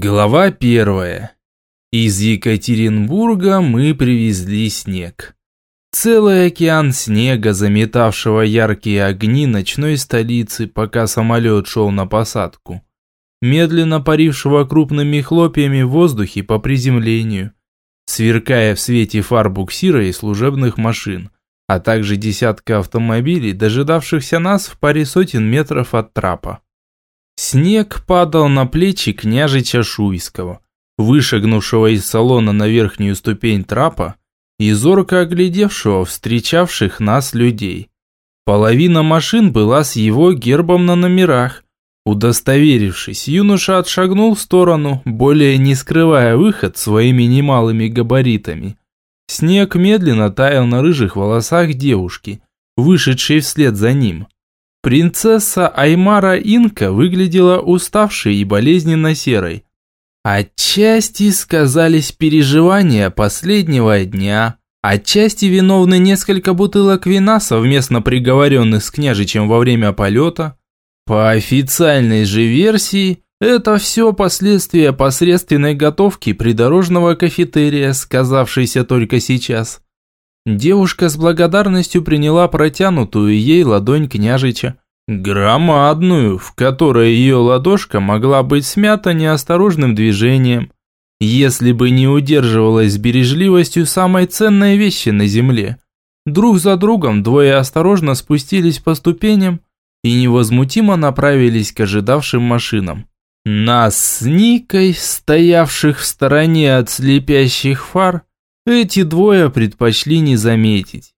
Глава первая. Из Екатеринбурга мы привезли снег. Целый океан снега, заметавшего яркие огни ночной столицы, пока самолет шел на посадку. Медленно парившего крупными хлопьями в воздухе по приземлению, сверкая в свете фар буксира и служебных машин, а также десятка автомобилей, дожидавшихся нас в паре сотен метров от трапа. Снег падал на плечи княжича Шуйского, вышагнувшего из салона на верхнюю ступень трапа и зорко оглядевшего встречавших нас людей. Половина машин была с его гербом на номерах. Удостоверившись, юноша отшагнул в сторону, более не скрывая выход своими немалыми габаритами. Снег медленно таял на рыжих волосах девушки, вышедшей вслед за ним. Принцесса Аймара Инка выглядела уставшей и болезненно серой. Отчасти сказались переживания последнего дня, отчасти виновны несколько бутылок вина, совместно приговоренных с княжичем во время полета. По официальной же версии, это все последствия посредственной готовки придорожного кафетерия, сказавшейся только сейчас. Девушка с благодарностью приняла протянутую ей ладонь княжича. Громадную, в которой ее ладошка могла быть смята неосторожным движением, если бы не удерживалась с бережливостью самой ценной вещи на земле. Друг за другом двое осторожно спустились по ступеням и невозмутимо направились к ожидавшим машинам. Нас с Никой, стоявших в стороне от слепящих фар, эти двое предпочли не заметить.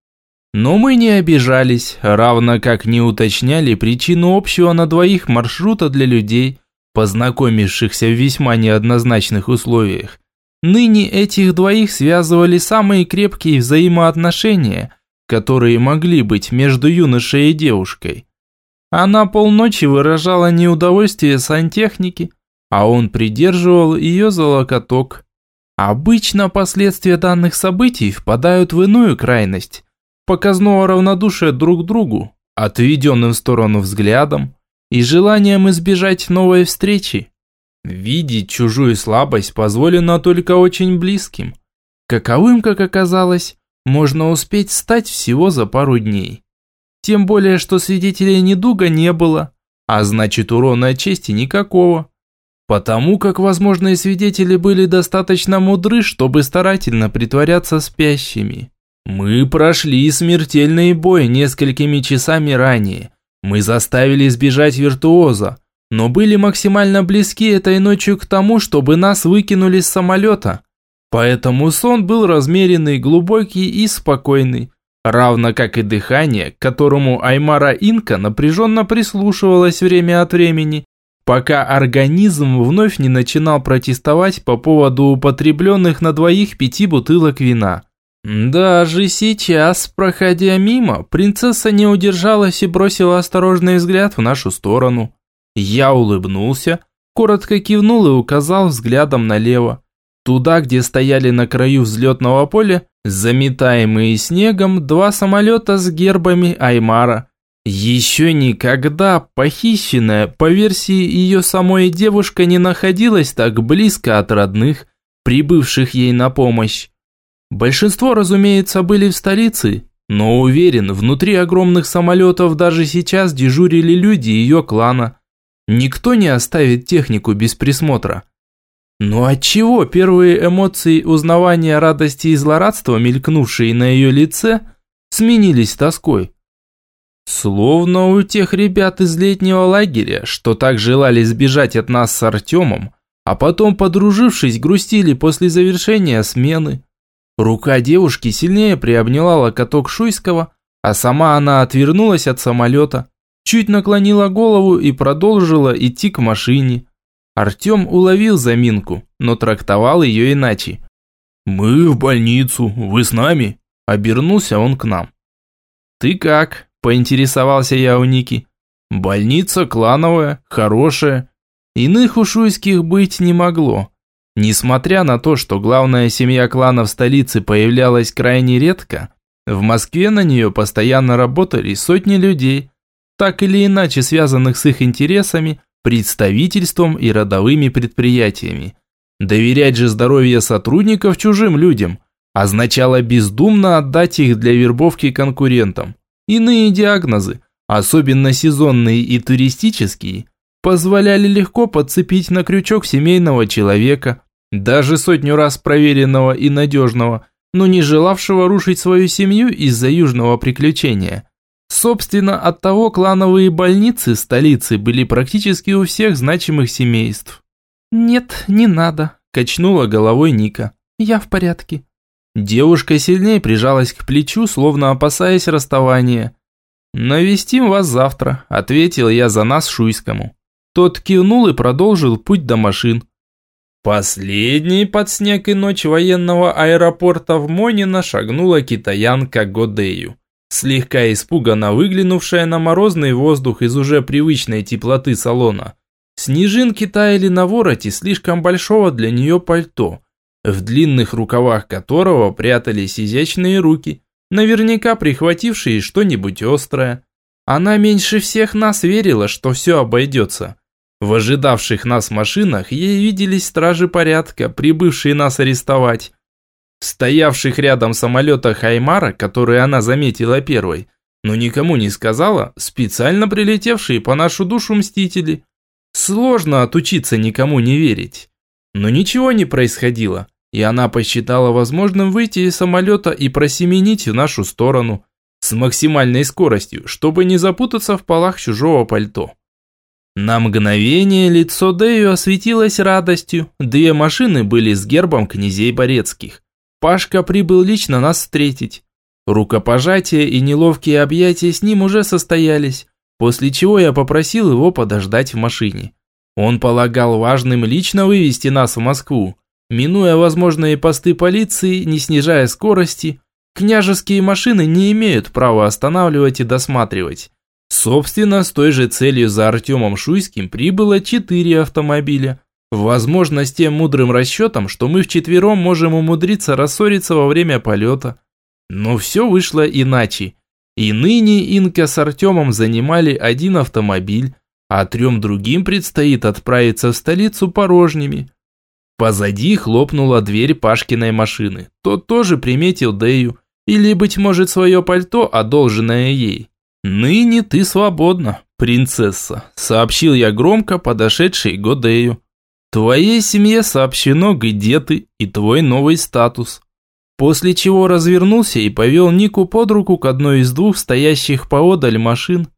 Но мы не обижались, равно как не уточняли причину общего на двоих маршрута для людей, познакомившихся в весьма неоднозначных условиях. Ныне этих двоих связывали самые крепкие взаимоотношения, которые могли быть между юношей и девушкой. Она полночи выражала неудовольствие сантехники, а он придерживал ее за локоток, Обычно последствия данных событий впадают в иную крайность. Показного равнодушия друг к другу, отведенным в сторону взглядом и желанием избежать новой встречи. Видеть чужую слабость позволено только очень близким. Каковым, как оказалось, можно успеть стать всего за пару дней. Тем более, что свидетелей недуга не было, а значит урона чести никакого потому как возможные свидетели были достаточно мудры, чтобы старательно притворяться спящими. Мы прошли смертельный бой несколькими часами ранее. Мы заставили сбежать виртуоза, но были максимально близки этой ночью к тому, чтобы нас выкинули с самолета. Поэтому сон был размеренный, глубокий и спокойный, равно как и дыхание, к которому Аймара Инка напряженно прислушивалась время от времени, пока организм вновь не начинал протестовать по поводу употребленных на двоих пяти бутылок вина. Даже сейчас, проходя мимо, принцесса не удержалась и бросила осторожный взгляд в нашу сторону. Я улыбнулся, коротко кивнул и указал взглядом налево. Туда, где стояли на краю взлетного поля, заметаемые снегом, два самолета с гербами Аймара – еще никогда похищенная, по версии ее самой девушка не находилась так близко от родных, прибывших ей на помощь. Большинство, разумеется, были в столице, но уверен, внутри огромных самолетов даже сейчас дежурили люди ее клана. Никто не оставит технику без присмотра. Но отчего первые эмоции узнавания радости и злорадства, мелькнувшие на ее лице, сменились тоской? Словно у тех ребят из летнего лагеря, что так желали сбежать от нас с Артемом, а потом, подружившись, грустили после завершения смены. Рука девушки сильнее приобняла локоток Шуйского, а сама она отвернулась от самолета, чуть наклонила голову и продолжила идти к машине. Артем уловил заминку, но трактовал ее иначе. «Мы в больницу, вы с нами?» Обернулся он к нам. «Ты как?» Поинтересовался я у Ники. Больница клановая, хорошая. Иных у шуйских быть не могло. Несмотря на то, что главная семья клана в столице появлялась крайне редко, в Москве на нее постоянно работали сотни людей, так или иначе связанных с их интересами, представительством и родовыми предприятиями. Доверять же здоровье сотрудников чужим людям означало бездумно отдать их для вербовки конкурентам. Иные диагнозы, особенно сезонные и туристические, позволяли легко подцепить на крючок семейного человека, даже сотню раз проверенного и надежного, но не желавшего рушить свою семью из-за южного приключения. Собственно, от того клановые больницы столицы были практически у всех значимых семейств. «Нет, не надо», – качнула головой Ника. «Я в порядке». Девушка сильнее прижалась к плечу, словно опасаясь расставания. «Навестим вас завтра», – ответил я за нас Шуйскому. Тот кивнул и продолжил путь до машин. Последней под снег и ночь военного аэропорта в Монино шагнула китаянка Годею, слегка испуганно выглянувшая на морозный воздух из уже привычной теплоты салона. Снежинки таяли на вороте слишком большого для нее пальто, в длинных рукавах которого прятались изящные руки, наверняка прихватившие что-нибудь острое. Она меньше всех нас верила, что все обойдется. В ожидавших нас машинах ей виделись стражи порядка, прибывшие нас арестовать. В стоявших рядом самолетах Хаймара, которые она заметила первой, но никому не сказала, специально прилетевшие по нашу душу мстители. Сложно отучиться никому не верить. Но ничего не происходило, и она посчитала возможным выйти из самолета и просеменить в нашу сторону с максимальной скоростью, чтобы не запутаться в полах чужого пальто. На мгновение лицо Дэю осветилось радостью. Две машины были с гербом князей Борецких. Пашка прибыл лично нас встретить. Рукопожатие и неловкие объятия с ним уже состоялись, после чего я попросил его подождать в машине. Он полагал важным лично вывести нас в Москву. Минуя возможные посты полиции, не снижая скорости, княжеские машины не имеют права останавливать и досматривать. Собственно, с той же целью за Артемом Шуйским прибыло четыре автомобиля. Возможно, с тем мудрым расчетом, что мы вчетвером можем умудриться рассориться во время полета. Но все вышло иначе. И ныне Инка с Артемом занимали один автомобиль, а трем другим предстоит отправиться в столицу порожними. Позади хлопнула дверь Пашкиной машины. Тот тоже приметил Дэю, или, быть может, свое пальто, одолженное ей. «Ныне ты свободна, принцесса», – сообщил я громко подошедшей Годею. «Твоей семье сообщено, где ты и твой новый статус». После чего развернулся и повел Нику под руку к одной из двух стоящих поодаль машин,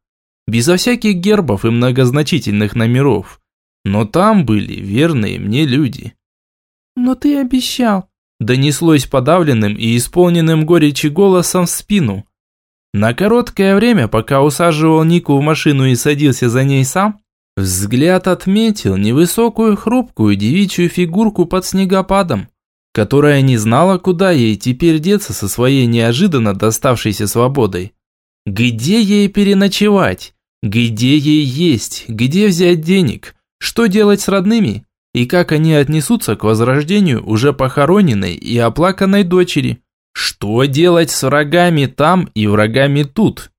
безо всяких гербов и многозначительных номеров. Но там были верные мне люди. «Но ты обещал», – донеслось подавленным и исполненным горечи голосом в спину – на короткое время, пока усаживал Нику в машину и садился за ней сам, взгляд отметил невысокую хрупкую девичью фигурку под снегопадом, которая не знала, куда ей теперь деться со своей неожиданно доставшейся свободой. Где ей переночевать? Где ей есть? Где взять денег? Что делать с родными? И как они отнесутся к возрождению уже похороненной и оплаканной дочери? Что делать с врагами там и врагами тут?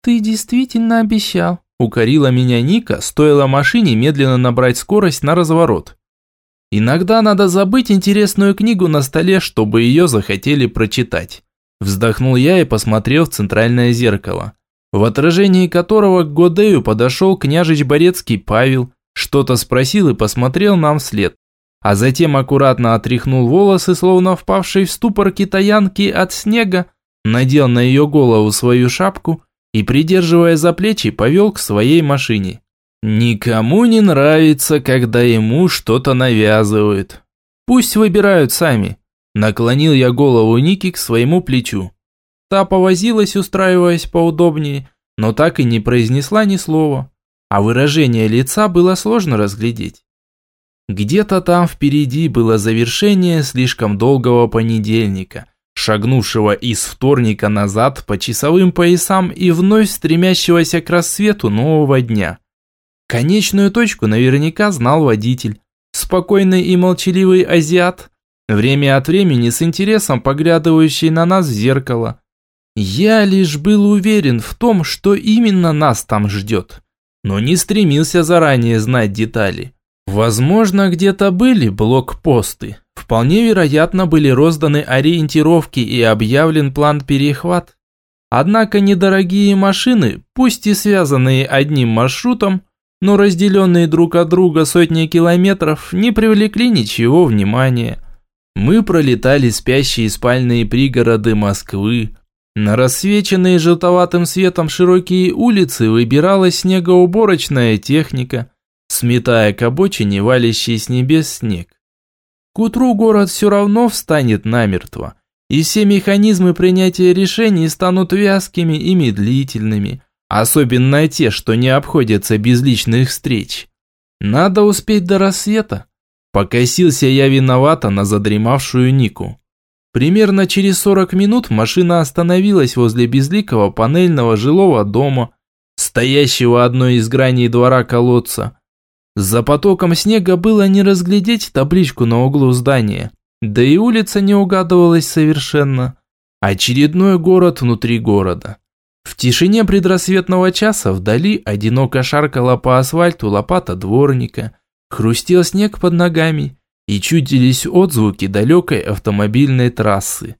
Ты действительно обещал, укорила меня Ника, стоило машине медленно набрать скорость на разворот. Иногда надо забыть интересную книгу на столе, чтобы ее захотели прочитать. Вздохнул я и посмотрел в центральное зеркало, в отражении которого к Годею подошел княжич Борецкий Павел, что-то спросил и посмотрел нам вслед а затем аккуратно отряхнул волосы, словно впавший в ступор китаянки от снега, надел на ее голову свою шапку и, придерживая за плечи, повел к своей машине. Никому не нравится, когда ему что-то навязывают. Пусть выбирают сами. Наклонил я голову Ники к своему плечу. Та повозилась, устраиваясь поудобнее, но так и не произнесла ни слова, а выражение лица было сложно разглядеть. Где-то там впереди было завершение слишком долгого понедельника, шагнувшего из вторника назад по часовым поясам и вновь стремящегося к рассвету нового дня. Конечную точку наверняка знал водитель, спокойный и молчаливый азиат, время от времени с интересом поглядывающий на нас в зеркало. Я лишь был уверен в том, что именно нас там ждет. но не стремился заранее знать детали. Возможно, где-то были блокпосты. Вполне вероятно, были розданы ориентировки и объявлен план перехват. Однако недорогие машины, пусть и связанные одним маршрутом, но разделенные друг от друга сотни километров, не привлекли ничего внимания. Мы пролетали спящие спальные пригороды Москвы. На рассвеченные желтоватым светом широкие улицы выбиралась снегоуборочная техника, сметая к обочине валящий с небес снег. К утру город все равно встанет намертво – и все механизмы принятия решений станут вязкими и медлительными, особенно те, что не обходятся без личных встреч. Надо успеть до рассвета. Покосился я виновато на задремавшую Нику. Примерно через 40 минут машина остановилась возле безликого панельного жилого дома, стоящего одной из граней двора колодца. За потоком снега было не разглядеть табличку на углу здания. Да и улица не угадывалась совершенно. Очередной город внутри города. В тишине предрассветного часа вдали одиноко шаркала по асфальту лопата дворника, хрустел снег под ногами и чудились отзвуки далекой автомобильной трассы.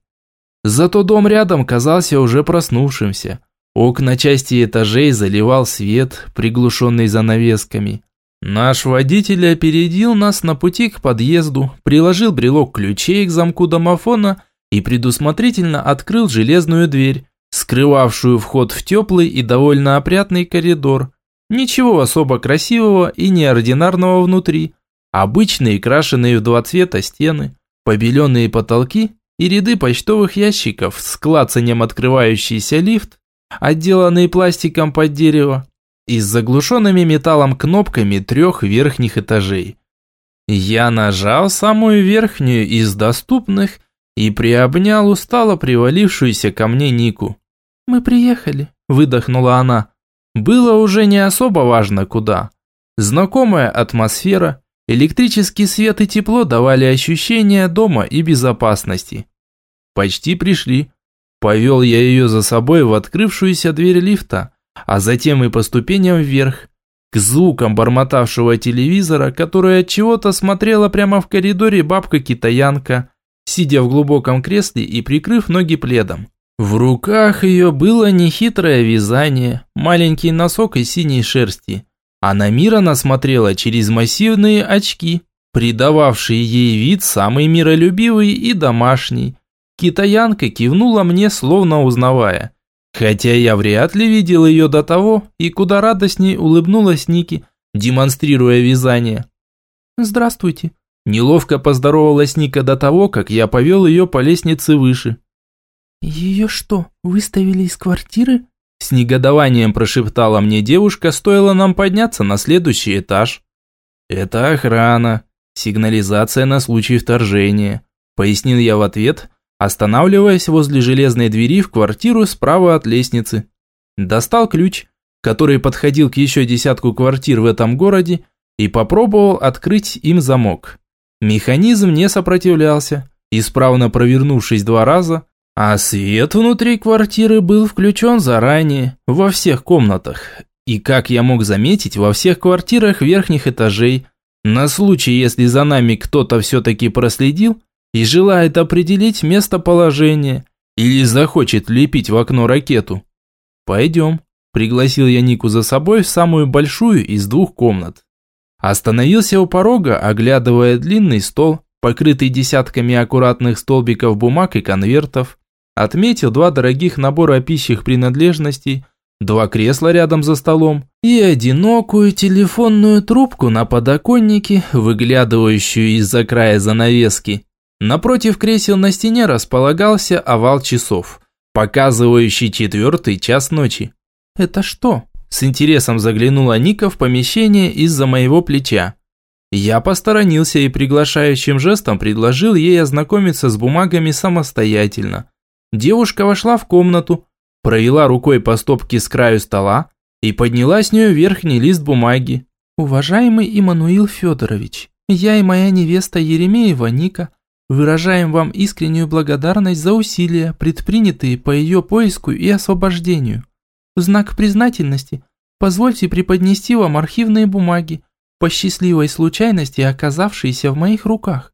Зато дом рядом казался уже проснувшимся. Окна части этажей заливал свет, приглушенный занавесками. Наш водитель опередил нас на пути к подъезду, приложил брелок ключей к замку домофона и предусмотрительно открыл железную дверь, скрывавшую вход в теплый и довольно опрятный коридор. Ничего особо красивого и неординарного внутри. Обычные крашеные в два цвета стены, побеленные потолки и ряды почтовых ящиков с клацанием открывающийся лифт, отделанный пластиком под дерево, и с заглушенными металлом кнопками трех верхних этажей. Я нажал самую верхнюю из доступных и приобнял устало привалившуюся ко мне Нику. «Мы приехали», – выдохнула она. Было уже не особо важно куда. Знакомая атмосфера, электрический свет и тепло давали ощущение дома и безопасности. Почти пришли. Повел я ее за собой в открывшуюся дверь лифта, а затем и по ступеням вверх, к звукам бормотавшего телевизора, который от чего-то смотрела прямо в коридоре бабка-китаянка, сидя в глубоком кресле и прикрыв ноги пледом. В руках ее было нехитрое вязание, маленький носок из синей шерсти, а на мир она смотрела через массивные очки, придававшие ей вид самый миролюбивый и домашний. Китаянка кивнула мне, словно узнавая – Хотя я вряд ли видел ее до того, и куда радостней улыбнулась Ники, демонстрируя вязание. «Здравствуйте». Неловко поздоровалась Ника до того, как я повел ее по лестнице выше. «Ее что, выставили из квартиры?» С негодованием прошептала мне девушка, стоило нам подняться на следующий этаж. «Это охрана, сигнализация на случай вторжения», пояснил я в ответ, останавливаясь возле железной двери в квартиру справа от лестницы. Достал ключ, который подходил к еще десятку квартир в этом городе, и попробовал открыть им замок. Механизм не сопротивлялся, исправно провернувшись два раза, а свет внутри квартиры был включен заранее, во всех комнатах. И, как я мог заметить, во всех квартирах верхних этажей, на случай, если за нами кто-то все-таки проследил, и желает определить местоположение или захочет лепить в окно ракету. Пойдем, пригласил я Нику за собой в самую большую из двух комнат. Остановился у порога, оглядывая длинный стол, покрытый десятками аккуратных столбиков бумаг и конвертов, отметил два дорогих набора пищих принадлежностей, два кресла рядом за столом и одинокую телефонную трубку на подоконнике, выглядывающую из-за края занавески. Напротив кресел на стене располагался овал часов, показывающий четвертый час ночи. «Это что?» – с интересом заглянула Ника в помещение из-за моего плеча. Я посторонился и приглашающим жестом предложил ей ознакомиться с бумагами самостоятельно. Девушка вошла в комнату, провела рукой по стопке с краю стола и подняла с нее верхний лист бумаги. «Уважаемый Иммануил Федорович, я и моя невеста Еремеева Ника – Выражаем вам искреннюю благодарность за усилия, предпринятые по ее поиску и освобождению. В знак признательности Позвольте преподнести вам архивные бумаги, по счастливой случайности оказавшиеся в моих руках.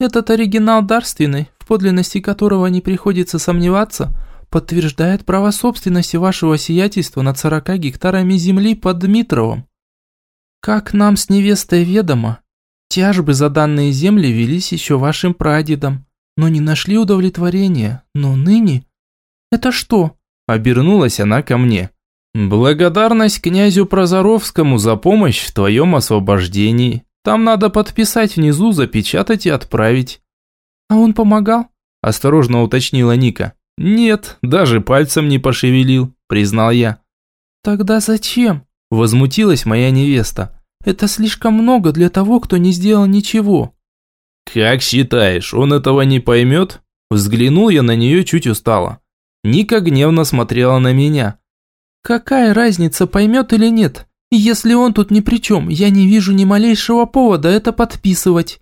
Этот оригинал дарственный, подлинности которого не приходится сомневаться, подтверждает право собственности вашего сиятельства над 40 гектарами земли под Дмитровым. Как нам с невестой ведомо, тяжбы за данные земли велись еще вашим прадедом, но не нашли удовлетворения, но ныне... Это что? Обернулась она ко мне. Благодарность князю Прозоровскому за помощь в твоем освобождении. Там надо подписать внизу, запечатать и отправить. А он помогал? Осторожно уточнила Ника. «Нет, даже пальцем не пошевелил», – признал я. «Тогда зачем?» – возмутилась моя невеста. «Это слишком много для того, кто не сделал ничего». «Как считаешь, он этого не поймет?» Взглянул я на нее чуть устало. Ника гневно смотрела на меня. «Какая разница, поймет или нет? Если он тут ни при чем, я не вижу ни малейшего повода это подписывать».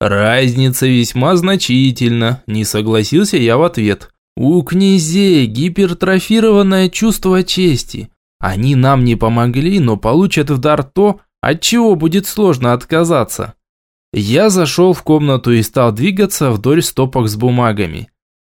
«Разница весьма значительна», – не согласился я в ответ. У князей гипертрофированное чувство чести. Они нам не помогли, но получат в дар то, от чего будет сложно отказаться. Я зашел в комнату и стал двигаться вдоль стопок с бумагами.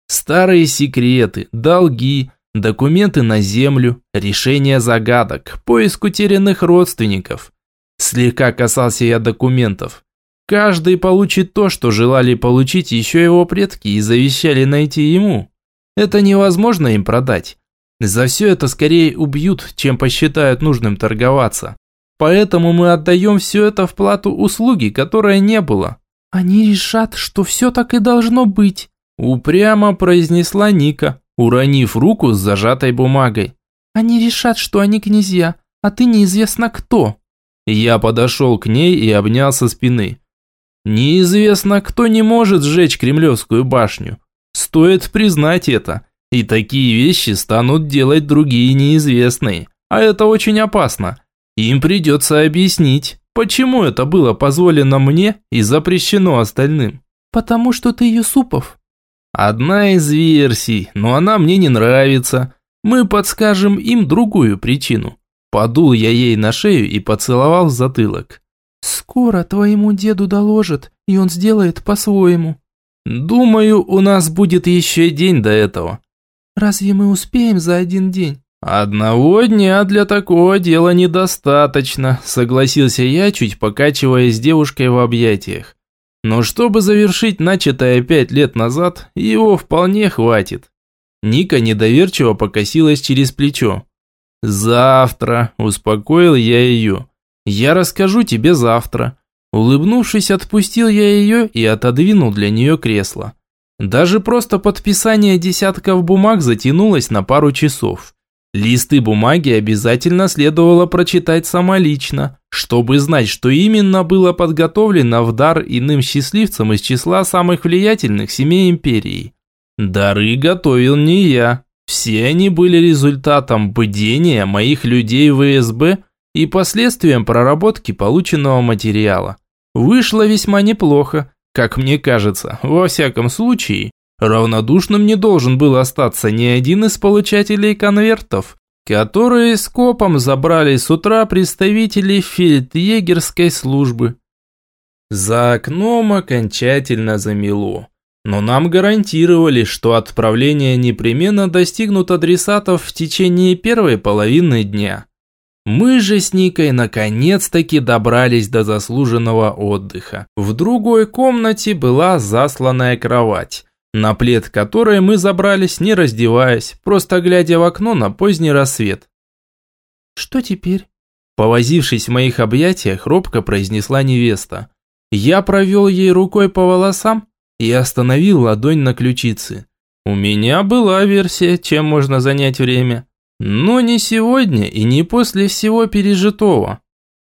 Старые секреты, долги, документы на землю, решение загадок, поиск утерянных родственников. Слегка касался я документов. Каждый получит то, что желали получить еще его предки и завещали найти ему. Это невозможно им продать. За все это скорее убьют, чем посчитают нужным торговаться. Поэтому мы отдаем все это в плату услуги, которой не было». «Они решат, что все так и должно быть», – упрямо произнесла Ника, уронив руку с зажатой бумагой. «Они решат, что они князья, а ты неизвестно кто». Я подошел к ней и обнял со спины. «Неизвестно, кто не может сжечь Кремлевскую башню. Стоит признать это. И такие вещи станут делать другие неизвестные. А это очень опасно. Им придется объяснить, почему это было позволено мне и запрещено остальным. Потому что ты Юсупов. Одна из версий, но она мне не нравится. Мы подскажем им другую причину. Подул я ей на шею и поцеловал в затылок. «Скоро твоему деду доложат, и он сделает по-своему», Думаю, у нас будет еще день до этого. Разве мы успеем за один день? Одного дня для такого дела недостаточно, согласился я, чуть покачиваясь с девушкой в объятиях. Но чтобы завершить начатое пять лет назад, его вполне хватит. Ника недоверчиво покосилась через плечо. «Завтра», – успокоил я ее. «Я расскажу тебе завтра. Улыбнувшись, отпустил я ее и отодвинул для нее кресло. Даже просто подписание десятков бумаг затянулось на пару часов. Листы бумаги обязательно следовало прочитать самолично, чтобы знать, что именно было подготовлено в дар иным счастливцам из числа самых влиятельных семей империи. Дары готовил не я. Все они были результатом бдения моих людей в СБ и последствием проработки полученного материала. Вышло весьма неплохо, как мне кажется. Во всяком случае, равнодушным не должен был остаться ни один из получателей конвертов, которые скопом забрали с утра представители фельдъегерской службы. За окном окончательно замело. Но нам гарантировали, что отправление непременно достигнут адресатов в течение первой половины дня. Мы же с Никой наконец-таки добрались до заслуженного отдыха. В другой комнате была засланная кровать, на плед которой мы забрались не раздеваясь, просто глядя в окно на поздний рассвет. «Что теперь?» Повозившись в моих объятиях, робко произнесла невеста. Я провел ей рукой по волосам и остановил ладонь на ключице. У меня была версия, чем можно занять время. Но не сегодня и не после всего пережитого.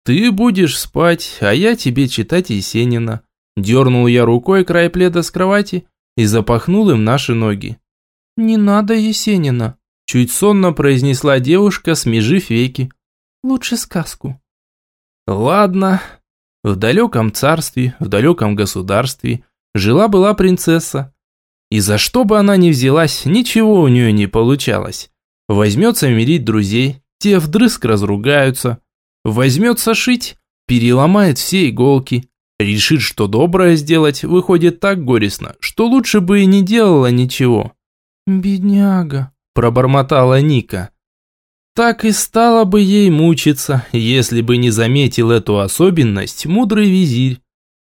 Ты будешь спать, а я тебе читать Есенина. Дернул я рукой край пледа с кровати и запахнул им наши ноги. «Не надо Есенина», – чуть сонно произнесла девушка, смежив веки. «Лучше сказку». «Ладно». В далеком царстве, в далеком государстве жила-была принцесса. И за что бы она ни взялась, ничего у нее не получалось. Возьмется мирить друзей, те вдрызг разругаются. Возьмется шить, переломает все иголки. Решит, что доброе сделать, выходит так горестно, что лучше бы и не делала ничего. «Бедняга», – пробормотала Ника. Так и стало бы ей мучиться, если бы не заметил эту особенность мудрый визирь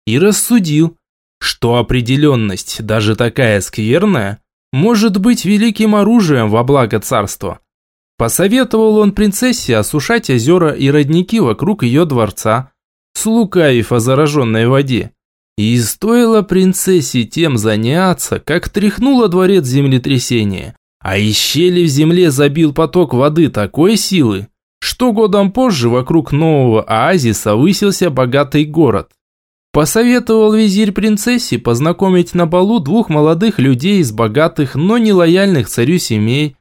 и рассудил, что определенность, даже такая скверная, может быть великим оружием во благо царства. Посоветовал он принцессе осушать озера и родники вокруг ее дворца, слукавив о зараженной воде. И стоило принцессе тем заняться, как тряхнуло дворец землетрясения, а из щели в земле забил поток воды такой силы, что годом позже вокруг нового оазиса высился богатый город. Посоветовал визирь принцессе познакомить на балу двух молодых людей из богатых, но не лояльных царю семей.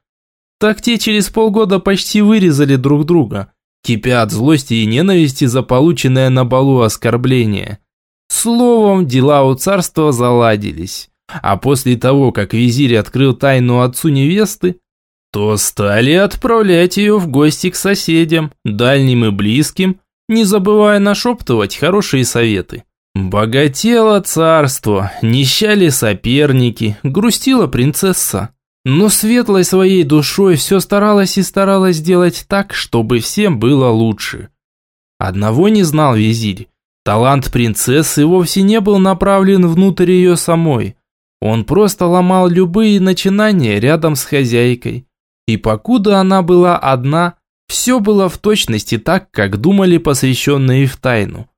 Так те через полгода почти вырезали друг друга, кипя от злости и ненависти за полученное на балу оскорбление. Словом, дела у царства заладились. А после того, как визирь открыл тайну отцу невесты, то стали отправлять ее в гости к соседям, дальним и близким, не забывая нашептывать хорошие советы. Богатело царство, нищали соперники, грустила принцесса. Но светлой своей душой все старалась и старалась сделать так, чтобы всем было лучше. Одного не знал визирь. Талант принцессы вовсе не был направлен внутрь ее самой. Он просто ломал любые начинания рядом с хозяйкой. И покуда она была одна, все было в точности так, как думали посвященные в тайну.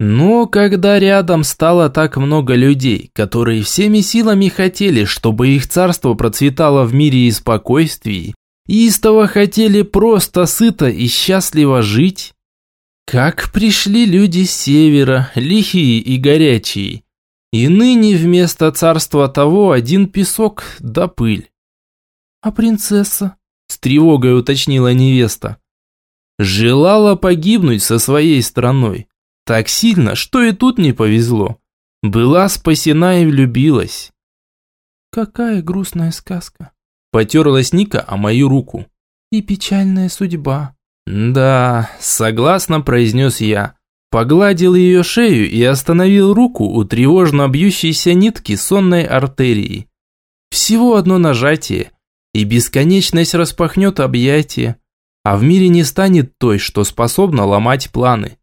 Но когда рядом стало так много людей, которые всеми силами хотели, чтобы их царство процветало в мире и спокойствии, истово хотели просто сыто и счастливо жить, как пришли люди с севера, лихие и горячие, и ныне вместо царства того один песок да пыль. «А принцесса?» – с тревогой уточнила невеста. Желала погибнуть со своей страной. Так сильно, что и тут не повезло. Была спасена и влюбилась. Какая грустная сказка. Потерлась Ника о мою руку. И печальная судьба. Да, согласно произнес я. Погладил ее шею и остановил руку у тревожно бьющейся нитки сонной артерии. Всего одно нажатие, и бесконечность распахнет объятия, а в мире не станет той, что способна ломать планы.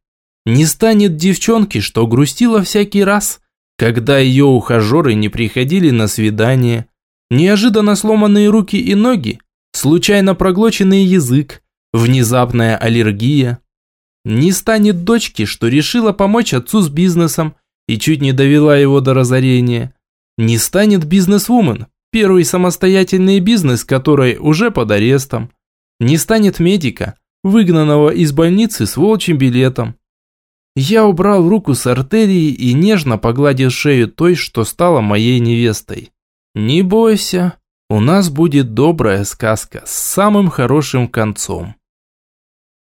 Не станет девчонки, что грустила всякий раз, когда ее ухажеры не приходили на свидание. Неожиданно сломанные руки и ноги, случайно проглоченный язык, внезапная аллергия. Не станет дочки, что решила помочь отцу с бизнесом и чуть не довела его до разорения. Не станет бизнесвумен, первый самостоятельный бизнес, который уже под арестом. Не станет медика, выгнанного из больницы с волчьим билетом. Я убрал руку с артерии и нежно погладил шею той, что стала моей невестой. «Не бойся, у нас будет добрая сказка с самым хорошим концом».